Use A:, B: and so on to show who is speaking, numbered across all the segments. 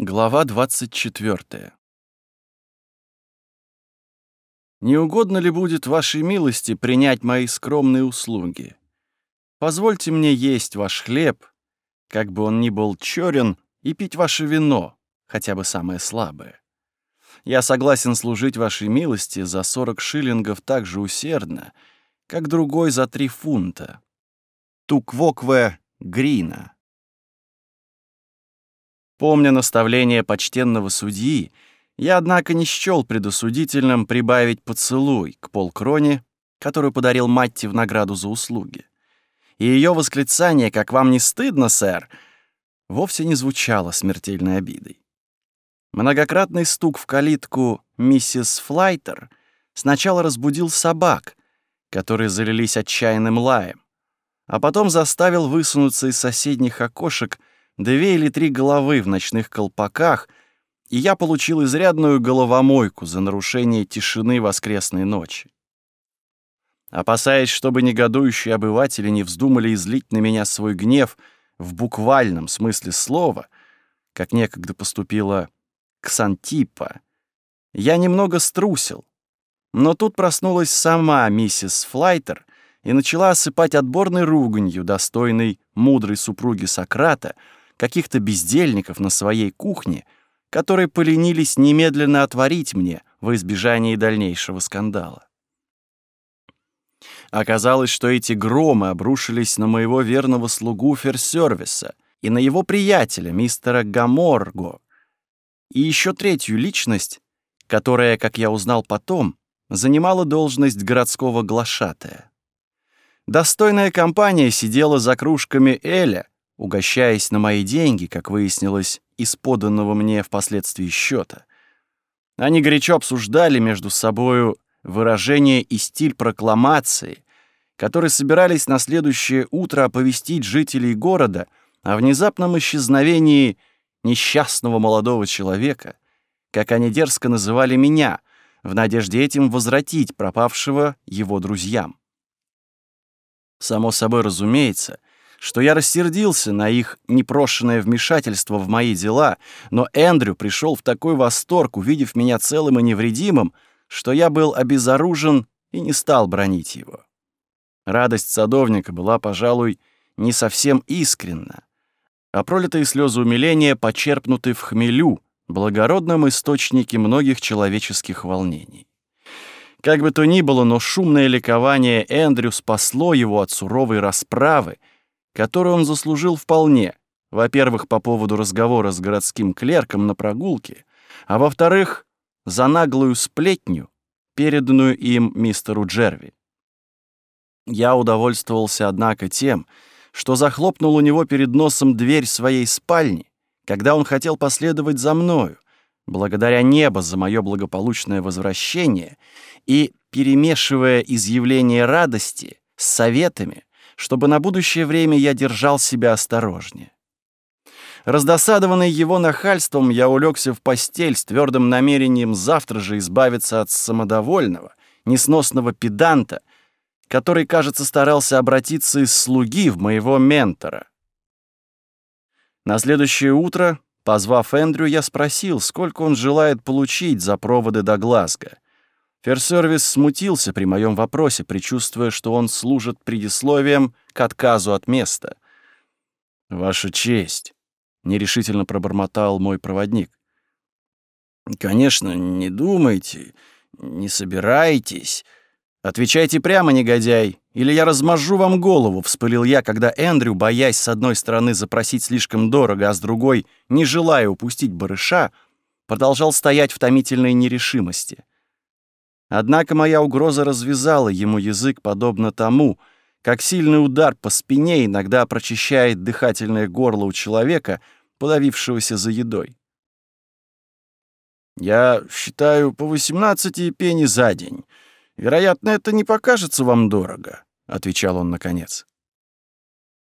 A: Глава 24. Не угодно ли будет вашей милости принять мои скромные услуги? Позвольте мне есть ваш хлеб, как бы он ни был чёрен, и пить ваше вино, хотя бы самое слабое. Я согласен служить вашей милости за 40 шиллингов так же усердно, как другой за 3 фунта. Туквокве грина. Помня наставление почтенного судьи, я, однако, не счёл предосудительным прибавить поцелуй к полкроне, которую подарил Матти в награду за услуги. И её восклицание «Как вам не стыдно, сэр!» вовсе не звучало смертельной обидой. Многократный стук в калитку миссис Флайтер сначала разбудил собак, которые залились отчаянным лаем, а потом заставил высунуться из соседних окошек две или три головы в ночных колпаках, и я получил изрядную головомойку за нарушение тишины воскресной ночи. Опасаясь, чтобы негодующие обыватели не вздумали излить на меня свой гнев в буквальном смысле слова, как некогда поступила Ксантипа, я немного струсил. Но тут проснулась сама миссис Флайтер и начала осыпать отборной руганью, достойной мудрой супруги Сократа, каких-то бездельников на своей кухне, которые поленились немедленно отворить мне во избежание дальнейшего скандала. Оказалось, что эти громы обрушились на моего верного слугу ферсервиса и на его приятеля, мистера Гаморго, и еще третью личность, которая, как я узнал потом, занимала должность городского глашатая. Достойная компания сидела за кружками Эля — угощаясь на мои деньги, как выяснилось, из поданного мне впоследствии счета. Они горячо обсуждали между собою выражение и стиль прокламации, которые собирались на следующее утро оповестить жителей города о внезапном исчезновении несчастного молодого человека, как они дерзко называли меня, в надежде этим возвратить пропавшего его друзьям. Само собой разумеется — что я рассердился на их непрошенное вмешательство в мои дела, но Эндрю пришел в такой восторг, увидев меня целым и невредимым, что я был обезоружен и не стал бронить его. Радость садовника была, пожалуй, не совсем искренна, а пролитые слезы умиления почерпнуты в хмелю, благородном источнике многих человеческих волнений. Как бы то ни было, но шумное ликование Эндрю спасло его от суровой расправы, которую он заслужил вполне. Во-первых, по поводу разговора с городским клерком на прогулке, а во-вторых, за наглую сплетню, переданную им мистеру Джерви. Я удовольствовался, однако, тем, что захлопнул у него перед носом дверь своей спальни, когда он хотел последовать за мною, благодаря небо за мое благополучное возвращение и перемешивая изъявление радости с советами, чтобы на будущее время я держал себя осторожнее. Раздосадованный его нахальством, я улегся в постель с твердым намерением завтра же избавиться от самодовольного, несносного педанта, который, кажется, старался обратиться из слуги в моего ментора. На следующее утро, позвав Эндрю, я спросил, сколько он желает получить за проводы до Глазго — Ферсервис смутился при моем вопросе, предчувствуя, что он служит предисловием к отказу от места. «Ваша честь», — нерешительно пробормотал мой проводник. «Конечно, не думайте, не собирайтесь. Отвечайте прямо, негодяй, или я размажу вам голову», — вспылил я, когда Эндрю, боясь с одной стороны запросить слишком дорого, а с другой, не желая упустить барыша, продолжал стоять в томительной нерешимости. Однако моя угроза развязала ему язык, подобно тому, как сильный удар по спине иногда прочищает дыхательное горло у человека, подавившегося за едой. «Я считаю по 18 пени за день. Вероятно, это не покажется вам дорого», — отвечал он наконец.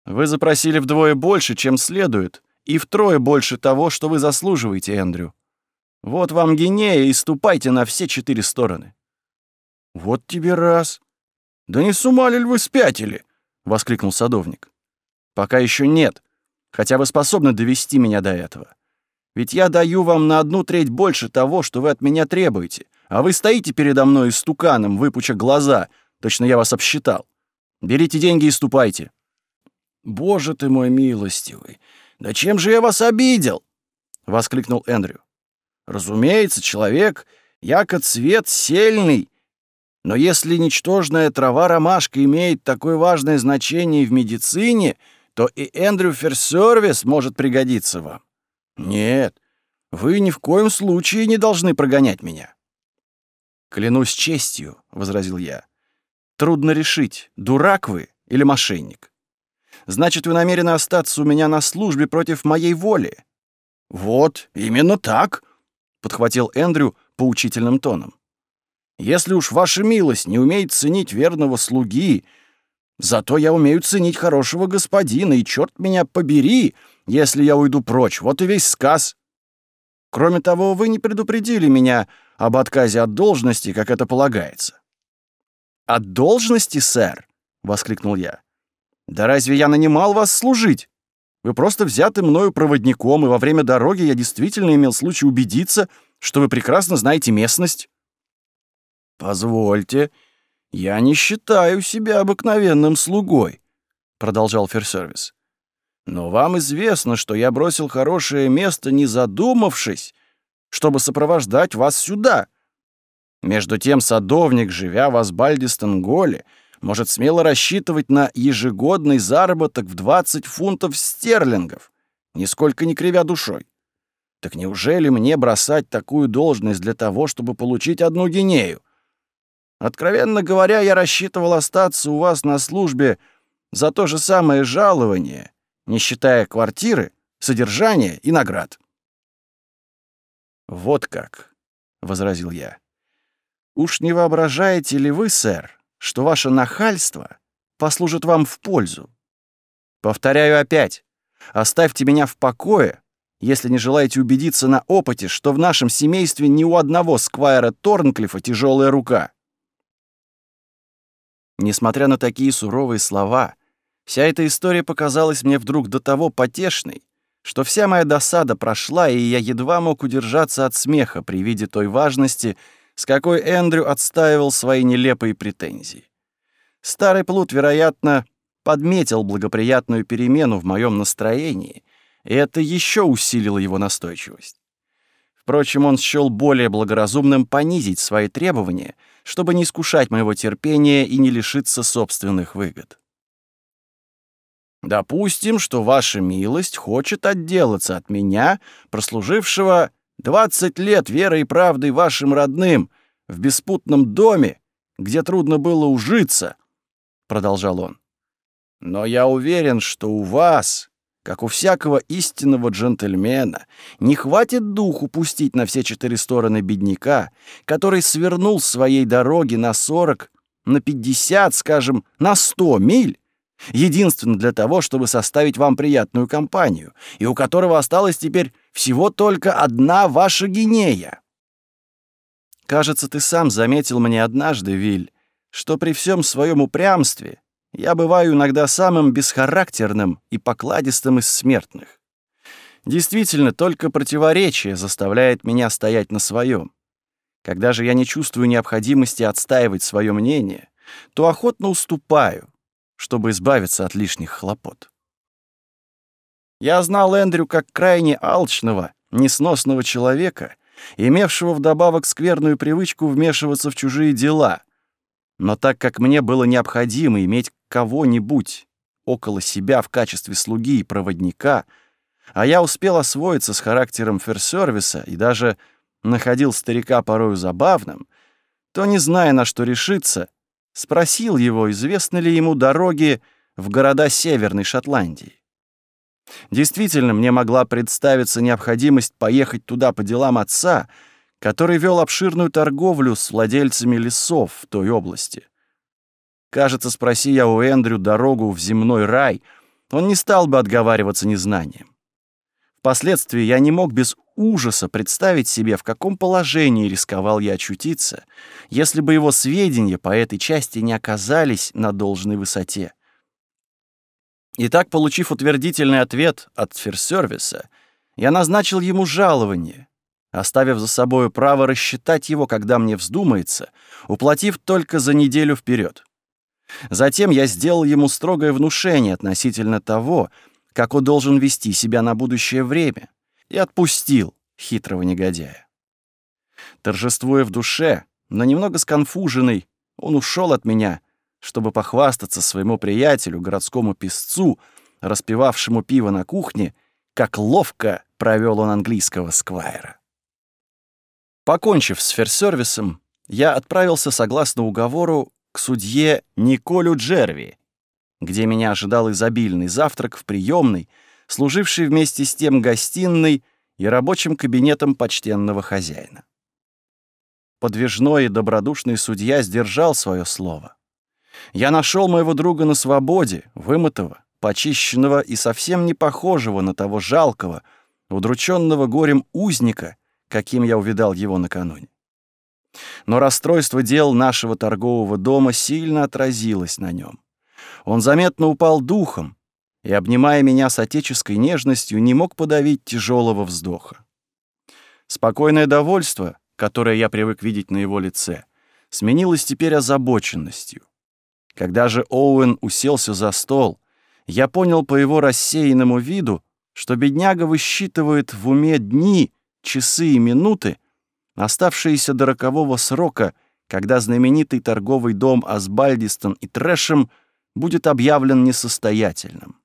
A: «Вы запросили вдвое больше, чем следует, и втрое больше того, что вы заслуживаете, Эндрю. Вот вам гинея и ступайте на все четыре стороны». «Вот тебе раз!» «Да не с ума ли вы спятили?» — воскликнул садовник. «Пока еще нет, хотя вы способны довести меня до этого. Ведь я даю вам на одну треть больше того, что вы от меня требуете, а вы стоите передо мной истуканом, выпуча глаза, точно я вас обсчитал. Берите деньги и ступайте». «Боже ты мой милостивый! Да чем же я вас обидел?» — воскликнул Эндрю. «Разумеется, человек, яко цвет сильный. Но если ничтожная трава ромашка имеет такое важное значение в медицине, то и Эндрю Ферсервис может пригодиться вам. Нет, вы ни в коем случае не должны прогонять меня. Клянусь честью, — возразил я. Трудно решить, дурак вы или мошенник. Значит, вы намерены остаться у меня на службе против моей воли. Вот, именно так, — подхватил Эндрю поучительным тоном. Если уж ваша милость не умеет ценить верного слуги, зато я умею ценить хорошего господина, и черт меня побери, если я уйду прочь. Вот и весь сказ. Кроме того, вы не предупредили меня об отказе от должности, как это полагается». «От должности, сэр?» — воскликнул я. «Да разве я нанимал вас служить? Вы просто взяты мною проводником, и во время дороги я действительно имел случай убедиться, что вы прекрасно знаете местность». «Позвольте, я не считаю себя обыкновенным слугой», — продолжал Ферсервис. «Но вам известно, что я бросил хорошее место, не задумавшись, чтобы сопровождать вас сюда. Между тем садовник, живя в Асбальдистонголе, может смело рассчитывать на ежегодный заработок в 20 фунтов стерлингов, нисколько не кривя душой. Так неужели мне бросать такую должность для того, чтобы получить одну гинею? Откровенно говоря, я рассчитывал остаться у вас на службе за то же самое жалование, не считая квартиры, содержания и наград». «Вот как», — возразил я. «Уж не воображаете ли вы, сэр, что ваше нахальство послужит вам в пользу? Повторяю опять, оставьте меня в покое, если не желаете убедиться на опыте, что в нашем семействе ни у одного сквайра Торнклифа тяжелая рука». Несмотря на такие суровые слова, вся эта история показалась мне вдруг до того потешной, что вся моя досада прошла, и я едва мог удержаться от смеха при виде той важности, с какой Эндрю отстаивал свои нелепые претензии. Старый плут, вероятно, подметил благоприятную перемену в моем настроении, и это еще усилило его настойчивость. Впрочем, он счёл более благоразумным понизить свои требования, чтобы не искушать моего терпения и не лишиться собственных выгод. Допустим, что ваша милость хочет отделаться от меня, прослужившего 20 лет верой и правдой вашим родным, в беспутном доме, где трудно было ужиться, — продолжал он. Но я уверен, что у вас, как у всякого истинного джентльмена, не хватит духу пустить на все четыре стороны бедняка, который свернул с своей дороги на сорок, на пятьдесят, скажем, на сто миль, единственно для того, чтобы составить вам приятную компанию, и у которого осталась теперь всего только одна ваша гинея. Кажется, ты сам заметил мне однажды, Виль, что при всем своем упрямстве я бываю иногда самым бесхарактерным и покладистым из смертных. Действительно, только противоречие заставляет меня стоять на своем. Когда же я не чувствую необходимости отстаивать свое мнение, то охотно уступаю, чтобы избавиться от лишних хлопот. Я знал Эндрю как крайне алчного, несносного человека, имевшего вдобавок скверную привычку вмешиваться в чужие дела — но так как мне было необходимо иметь кого-нибудь около себя в качестве слуги и проводника, а я успел освоиться с характером ферсервиса и даже находил старика порою забавным, то, не зная, на что решиться, спросил его, известны ли ему дороги в города Северной Шотландии. Действительно, мне могла представиться необходимость поехать туда по делам отца — который вел обширную торговлю с владельцами лесов в той области. Кажется, спроси я у Эндрю дорогу в земной рай, он не стал бы отговариваться незнанием. Впоследствии я не мог без ужаса представить себе, в каком положении рисковал я очутиться, если бы его сведения по этой части не оказались на должной высоте. Итак, получив утвердительный ответ от ферсервиса, я назначил ему жалование, оставив за собой право рассчитать его, когда мне вздумается, уплатив только за неделю вперед. Затем я сделал ему строгое внушение относительно того, как он должен вести себя на будущее время, и отпустил хитрого негодяя. Торжествуя в душе, но немного сконфуженный, он ушел от меня, чтобы похвастаться своему приятелю, городскому песцу, распивавшему пиво на кухне, как ловко провел он английского сквайра. Покончив с ферсервисом, я отправился, согласно уговору, к судье Николю Джерви, где меня ожидал изобильный завтрак в приемной, служившей вместе с тем гостиной и рабочим кабинетом почтенного хозяина. Подвижной и добродушный судья сдержал свое слово. Я нашел моего друга на свободе, вымытого, почищенного и совсем не похожего на того жалкого, удрученного горем узника, каким я увидал его накануне. Но расстройство дел нашего торгового дома сильно отразилось на нем. Он заметно упал духом и, обнимая меня с отеческой нежностью, не мог подавить тяжелого вздоха. Спокойное довольство, которое я привык видеть на его лице, сменилось теперь озабоченностью. Когда же Оуэн уселся за стол, я понял по его рассеянному виду, что бедняга высчитывает в уме дни — часы и минуты, оставшиеся до рокового срока, когда знаменитый торговый дом Асбальдистон и Трэшем будет объявлен несостоятельным.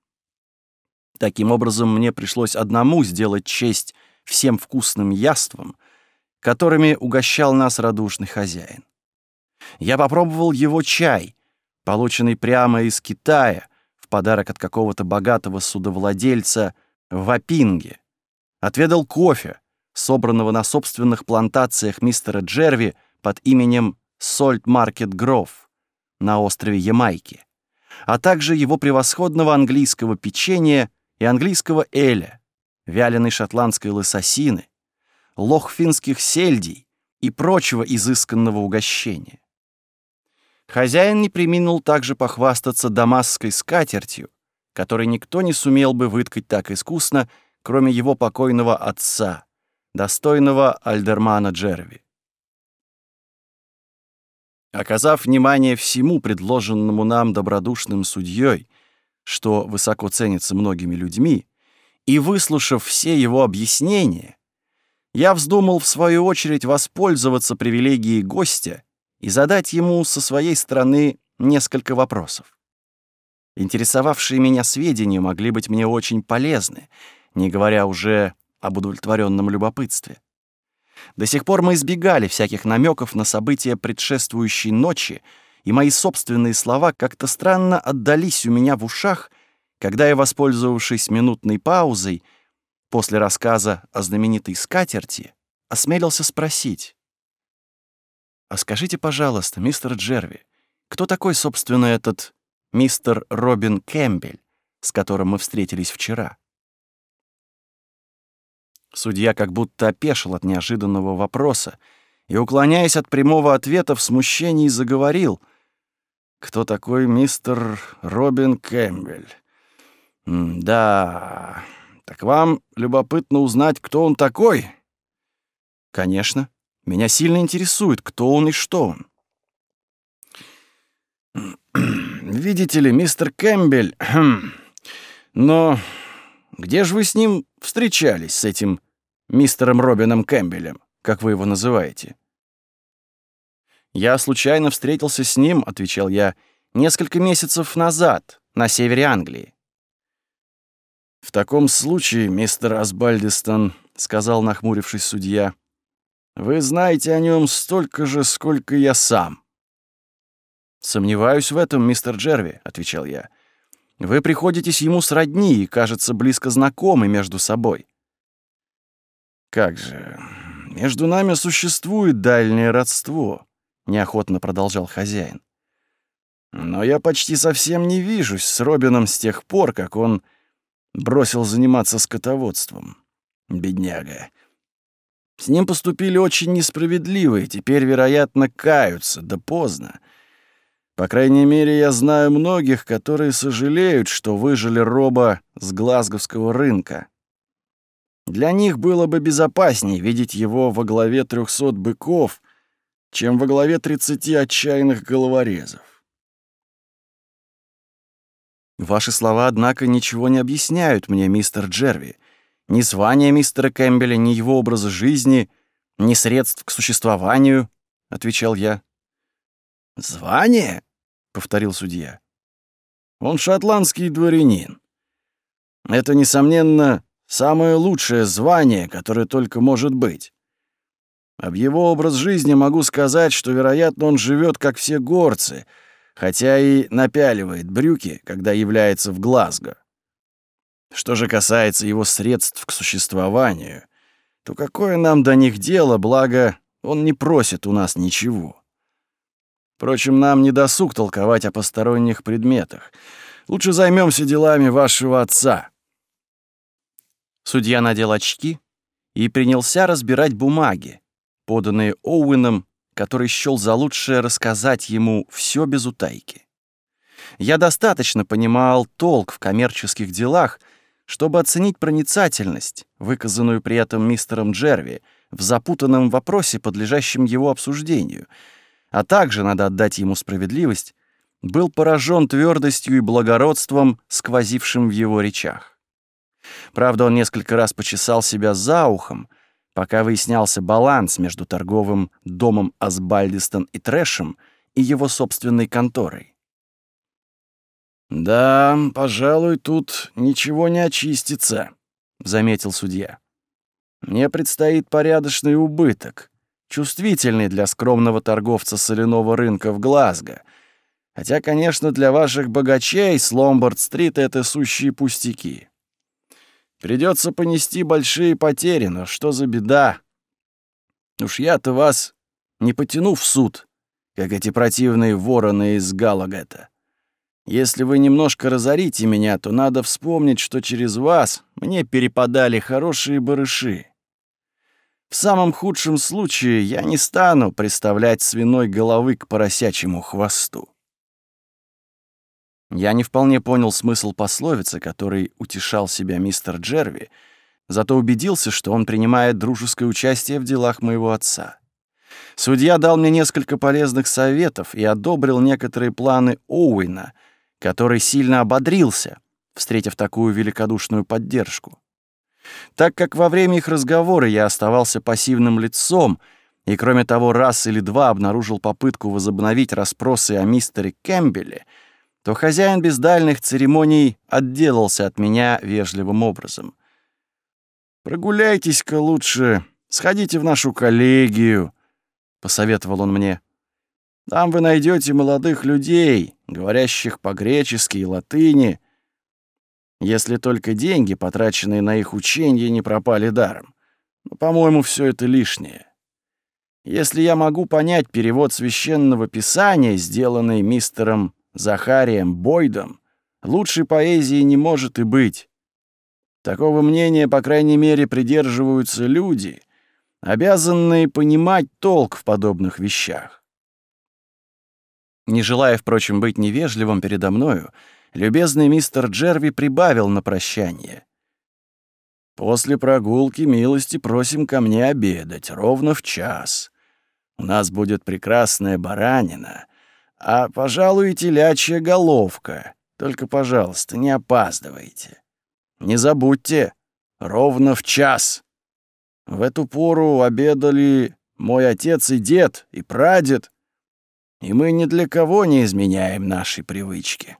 A: Таким образом, мне пришлось одному сделать честь всем вкусным яствам, которыми угощал нас радушный хозяин. Я попробовал его чай, полученный прямо из Китая, в подарок от какого-то богатого судовладельца в Апинге. Отведал кофе, собранного на собственных плантациях мистера Джерви под именем Сольт Маркет Гров на острове Ямайки, а также его превосходного английского печенья и английского эля, вяленой шотландской лососины, лохфинских сельдей и прочего изысканного угощения. Хозяин не приминул также похвастаться дамасской скатертью, которой никто не сумел бы выткать так искусно, кроме его покойного отца, достойного Альдермана Джерви. Оказав внимание всему предложенному нам добродушным судьей, что высоко ценится многими людьми, и выслушав все его объяснения, я вздумал в свою очередь воспользоваться привилегией гостя и задать ему со своей стороны несколько вопросов. Интересовавшие меня сведения могли быть мне очень полезны, не говоря уже об удовлетворенном любопытстве. До сих пор мы избегали всяких намеков на события предшествующей ночи, и мои собственные слова как-то странно отдались у меня в ушах, когда я, воспользовавшись минутной паузой, после рассказа о знаменитой скатерти, осмелился спросить. «А скажите, пожалуйста, мистер Джерви, кто такой, собственно, этот мистер Робин Кэмпбель, с которым мы встретились вчера?» Судья как будто опешил от неожиданного вопроса и, уклоняясь от прямого ответа, в смущении заговорил. «Кто такой мистер Робин Кэмпбель?» «Да, так вам любопытно узнать, кто он такой?» «Конечно. Меня сильно интересует, кто он и что он». «Видите ли, мистер Кэмпбель, но где же вы с ним встречались, с этим мистером Робином Кэмпбелем, как вы его называете». «Я случайно встретился с ним», — отвечал я, — «несколько месяцев назад, на севере Англии». «В таком случае, мистер Асбальдистон», — сказал нахмурившись судья, — «вы знаете о нем столько же, сколько я сам». «Сомневаюсь в этом, мистер Джерви», — отвечал я. «Вы приходитесь ему сродни и, кажется, близко знакомы между собой». «Как же, между нами существует дальнее родство», — неохотно продолжал хозяин. «Но я почти совсем не вижусь с Робином с тех пор, как он бросил заниматься скотоводством. Бедняга. С ним поступили очень несправедливо, и теперь, вероятно, каются, да поздно. По крайней мере, я знаю многих, которые сожалеют, что выжили Роба с глазговского рынка. Для них было бы безопаснее видеть его во главе 300 быков, чем во главе 30 отчаянных головорезов. Ваши слова, однако, ничего не объясняют мне, мистер Джерви. Ни звания мистера Кэмпбеля, ни его образа жизни, ни средств к существованию, — отвечал я. «Звание?» — повторил судья. «Он шотландский дворянин. Это, несомненно, Самое лучшее звание, которое только может быть. Об его образ жизни могу сказать, что, вероятно, он живет как все горцы, хотя и напяливает брюки, когда является в Глазго. Что же касается его средств к существованию, то какое нам до них дело, благо он не просит у нас ничего. Впрочем, нам не досуг толковать о посторонних предметах. Лучше займемся делами вашего отца. Судья надел очки и принялся разбирать бумаги, поданные Оуэном, который счёл за лучшее рассказать ему все без утайки. Я достаточно понимал толк в коммерческих делах, чтобы оценить проницательность, выказанную при этом мистером Джерви, в запутанном вопросе, подлежащем его обсуждению, а также, надо отдать ему справедливость, был поражен твердостью и благородством, сквозившим в его речах. Правда, он несколько раз почесал себя за ухом, пока выяснялся баланс между торговым домом Асбальдистон и Трэшем и его собственной конторой. «Да, пожалуй, тут ничего не очистится», — заметил судья. «Мне предстоит порядочный убыток, чувствительный для скромного торговца соляного рынка в Глазго, хотя, конечно, для ваших богачей с Ломбард-стрит это сущие пустяки». Придется понести большие потери, но что за беда? Уж я-то вас не потяну в суд, как эти противные вороны из Галагета. Если вы немножко разорите меня, то надо вспомнить, что через вас мне перепадали хорошие барыши. В самом худшем случае я не стану приставлять свиной головы к поросячьему хвосту. Я не вполне понял смысл пословицы, которой утешал себя мистер Джерви, зато убедился, что он принимает дружеское участие в делах моего отца. Судья дал мне несколько полезных советов и одобрил некоторые планы Оуэна, который сильно ободрился, встретив такую великодушную поддержку. Так как во время их разговора я оставался пассивным лицом и, кроме того, раз или два обнаружил попытку возобновить расспросы о мистере Кэмпбелле — то хозяин без дальних церемоний отделался от меня вежливым образом. «Прогуляйтесь-ка лучше, сходите в нашу коллегию», — посоветовал он мне. «Там вы найдете молодых людей, говорящих по-гречески и латыни, если только деньги, потраченные на их учение, не пропали даром. Но, по-моему, все это лишнее». Если я могу понять перевод священного писания, сделанный мистером Захарием Бойдом, лучшей поэзии не может и быть. Такого мнения, по крайней мере, придерживаются люди, обязанные понимать толк в подобных вещах. Не желая, впрочем, быть невежливым передо мною, любезный мистер Джерви прибавил на прощание. «После прогулки милости просим ко мне обедать ровно в час. У нас будет прекрасная баранина, а, пожалуй, телячья головка. Только, пожалуйста, не опаздывайте. Не забудьте, ровно в час. В эту пору обедали мой отец и дед, и прадед, и мы ни для кого не изменяем нашей привычки.